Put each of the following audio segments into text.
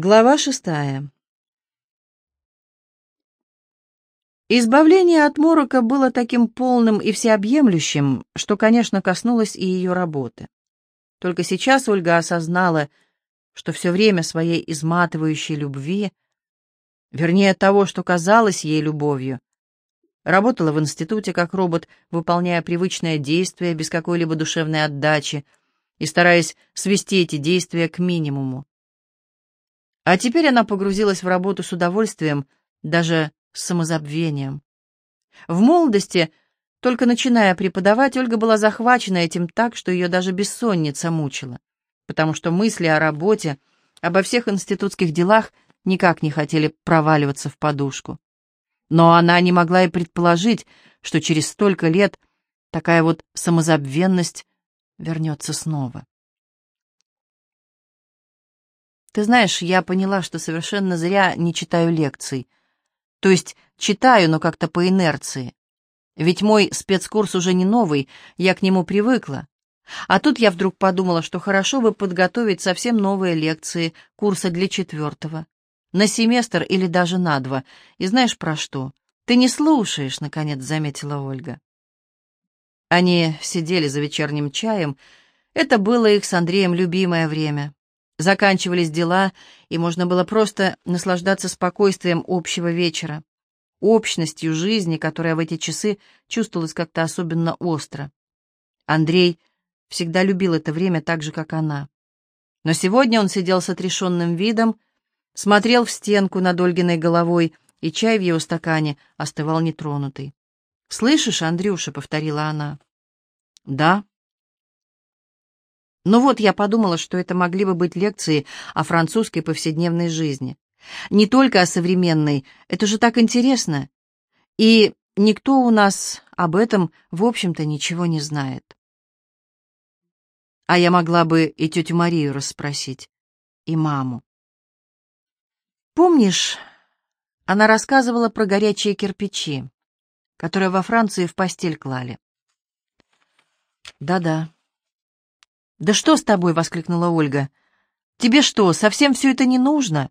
Глава шестая. Избавление от морока было таким полным и всеобъемлющим, что, конечно, коснулось и ее работы. Только сейчас Ольга осознала, что все время своей изматывающей любви, вернее того, что казалось ей любовью, работала в институте как робот, выполняя привычное действие без какой-либо душевной отдачи и стараясь свести эти действия к минимуму. А теперь она погрузилась в работу с удовольствием, даже с самозабвением. В молодости, только начиная преподавать, Ольга была захвачена этим так, что ее даже бессонница мучила, потому что мысли о работе, обо всех институтских делах никак не хотели проваливаться в подушку. Но она не могла и предположить, что через столько лет такая вот самозабвенность вернется снова. Ты знаешь, я поняла, что совершенно зря не читаю лекций. То есть читаю, но как-то по инерции. Ведь мой спецкурс уже не новый, я к нему привыкла. А тут я вдруг подумала, что хорошо бы подготовить совсем новые лекции курса для четвертого. На семестр или даже на два. И знаешь про что? Ты не слушаешь, наконец заметила Ольга. Они сидели за вечерним чаем. Это было их с Андреем любимое время. Заканчивались дела, и можно было просто наслаждаться спокойствием общего вечера, общностью жизни, которая в эти часы чувствовалась как-то особенно остро. Андрей всегда любил это время так же, как она. Но сегодня он сидел с отрешенным видом, смотрел в стенку над Ольгиной головой, и чай в его стакане остывал нетронутый. «Слышишь, Андрюша?» — повторила она. «Да», ну вот, я подумала, что это могли бы быть лекции о французской повседневной жизни. Не только о современной, это же так интересно. И никто у нас об этом, в общем-то, ничего не знает. А я могла бы и тетю Марию расспросить, и маму. Помнишь, она рассказывала про горячие кирпичи, которые во Франции в постель клали? Да-да. «Да что с тобой?» — воскликнула Ольга. «Тебе что, совсем все это не нужно?»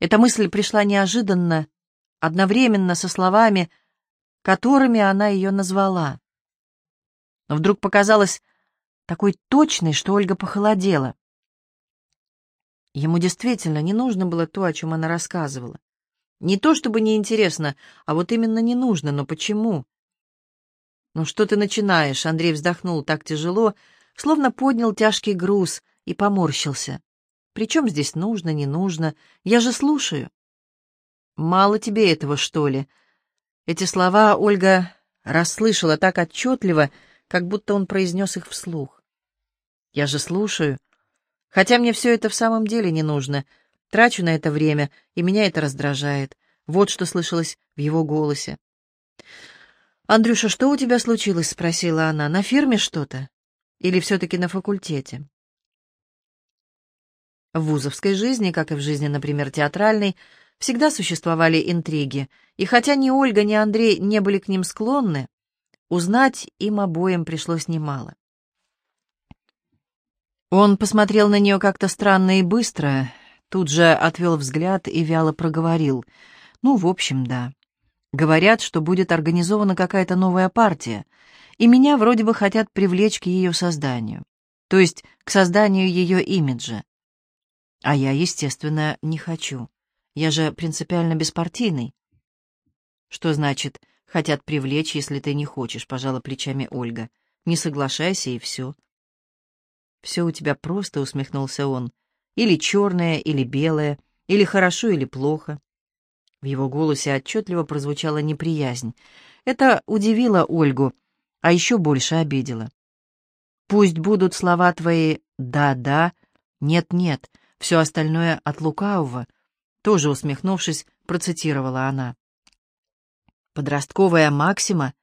Эта мысль пришла неожиданно, одновременно со словами, которыми она ее назвала. Но вдруг показалось такой точной, что Ольга похолодела. Ему действительно не нужно было то, о чем она рассказывала. Не то чтобы неинтересно, а вот именно не нужно, но почему? «Ну что ты начинаешь?» — Андрей вздохнул так тяжело, словно поднял тяжкий груз и поморщился. «Причем здесь нужно, не нужно? Я же слушаю». «Мало тебе этого, что ли?» Эти слова Ольга расслышала так отчетливо, как будто он произнес их вслух. «Я же слушаю. Хотя мне все это в самом деле не нужно. Трачу на это время, и меня это раздражает. Вот что слышалось в его голосе. «Андрюша, что у тебя случилось?» — спросила она. «На фирме что-то? Или все-таки на факультете?» В вузовской жизни, как и в жизни, например, театральной, всегда существовали интриги, и хотя ни Ольга, ни Андрей не были к ним склонны, узнать им обоим пришлось немало. Он посмотрел на нее как-то странно и быстро, тут же отвел взгляд и вяло проговорил. «Ну, в общем, да». Говорят, что будет организована какая-то новая партия, и меня вроде бы хотят привлечь к ее созданию, то есть к созданию ее имиджа. А я, естественно, не хочу. Я же принципиально беспартийный. Что значит «хотят привлечь, если ты не хочешь», — пожала плечами Ольга. «Не соглашайся, и все». «Все у тебя просто», — усмехнулся он. «Или черное, или белое, или хорошо, или плохо. В его голосе отчетливо прозвучала неприязнь. Это удивило Ольгу, а еще больше обидело. «Пусть будут слова твои «да-да», «нет-нет», все остальное от лукавого», тоже усмехнувшись, процитировала она. Подростковая максима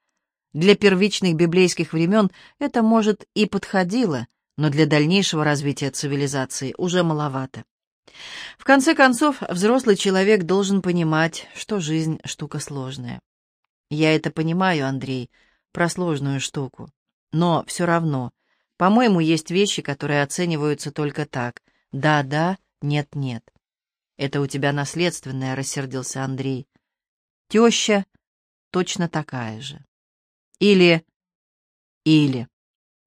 для первичных библейских времен это, может, и подходило, но для дальнейшего развития цивилизации уже маловато. В конце концов, взрослый человек должен понимать, что жизнь — штука сложная. Я это понимаю, Андрей, про сложную штуку. Но все равно, по-моему, есть вещи, которые оцениваются только так. Да-да, Нет-нет, это у тебя наследственное, рассердился Андрей. Теща точно такая же. Или... Или...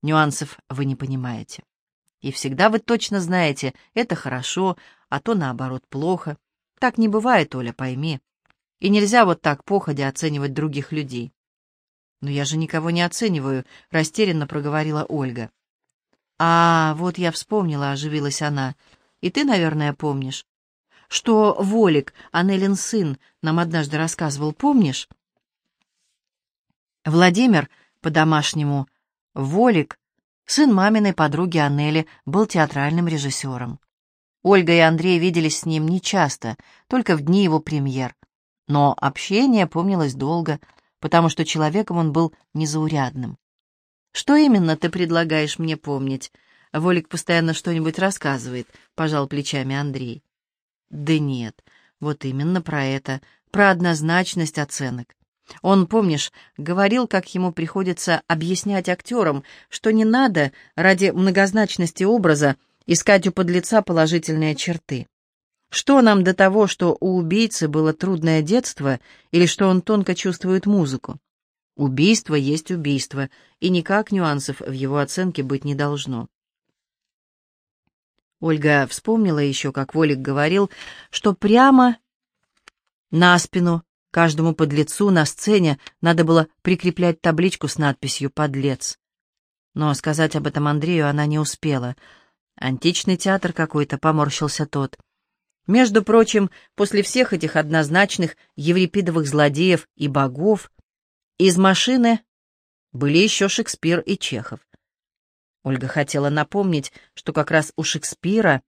Нюансов вы не понимаете. И всегда вы точно знаете, это хорошо, а то, наоборот, плохо. Так не бывает, Оля, пойми. И нельзя вот так походя оценивать других людей. «Но я же никого не оцениваю», — растерянно проговорила Ольга. «А, вот я вспомнила», — оживилась она. «И ты, наверное, помнишь?» «Что Волик, Анелин сын, нам однажды рассказывал, помнишь?» Владимир, по-домашнему, Волик, сын маминой подруги Анели, был театральным режиссером. Ольга и Андрей виделись с ним нечасто, только в дни его премьер. Но общение помнилось долго, потому что человеком он был незаурядным. «Что именно ты предлагаешь мне помнить?» Волик постоянно что-нибудь рассказывает, пожал плечами Андрей. Да нет, вот именно про это, про однозначность оценок. Он, помнишь, говорил, как ему приходится объяснять актерам, что не надо ради многозначности образа искать у подлеца положительные черты. Что нам до того, что у убийцы было трудное детство или что он тонко чувствует музыку? Убийство есть убийство, и никак нюансов в его оценке быть не должно. Ольга вспомнила еще, как Волик говорил, что прямо на спину каждому подлецу на сцене надо было прикреплять табличку с надписью «Подлец». Но сказать об этом Андрею она не успела. Античный театр какой-то, поморщился тот. Между прочим, после всех этих однозначных еврипидовых злодеев и богов, из машины были еще Шекспир и Чехов. Ольга хотела напомнить, что как раз у Шекспира,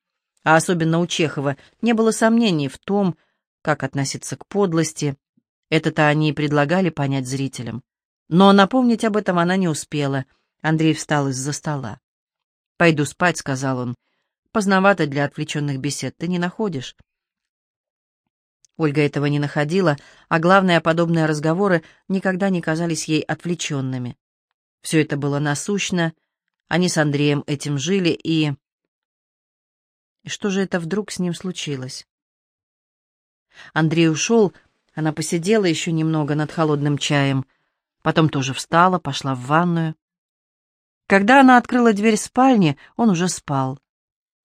а особенно у Чехова, не было сомнений в том, как относиться к подлости. Это-то они и предлагали понять зрителям. Но напомнить об этом она не успела. Андрей встал из-за стола. «Пойду спать», — сказал он. «Поздновато для отвлеченных бесед, ты не находишь?» Ольга этого не находила, а главное, подобные разговоры никогда не казались ей отвлеченными. Все это было насущно, — они с Андреем этим жили, и... И что же это вдруг с ним случилось? Андрей ушел, она посидела еще немного над холодным чаем, потом тоже встала, пошла в ванную. Когда она открыла дверь спальни, он уже спал.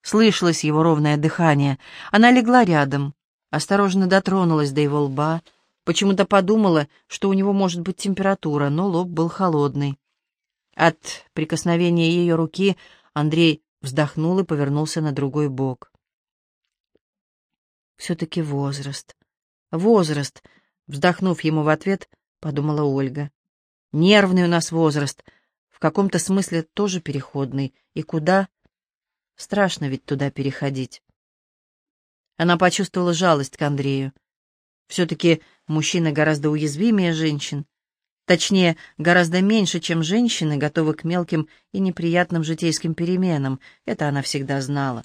Слышалось его ровное дыхание. Она легла рядом, осторожно дотронулась до его лба, почему-то подумала, что у него может быть температура, но лоб был холодный. От прикосновения ее руки Андрей вздохнул и повернулся на другой бок. «Все-таки возраст. Возраст!» Вздохнув ему в ответ, подумала Ольга. «Нервный у нас возраст. В каком-то смысле тоже переходный. И куда? Страшно ведь туда переходить». Она почувствовала жалость к Андрею. Все-таки мужчина гораздо уязвимее женщин. Точнее, гораздо меньше, чем женщины, готовы к мелким и неприятным житейским переменам. Это она всегда знала.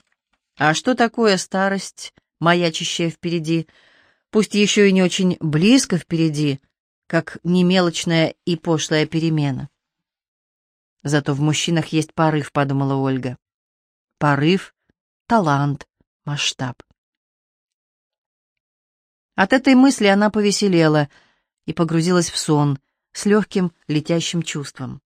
А что такое старость, маячащая впереди, пусть еще и не очень близко впереди, как немелочная и пошлая перемена? Зато в мужчинах есть порыв, подумала Ольга. Порыв, талант, масштаб. От этой мысли она повеселела и погрузилась в сон — с легким летящим чувством.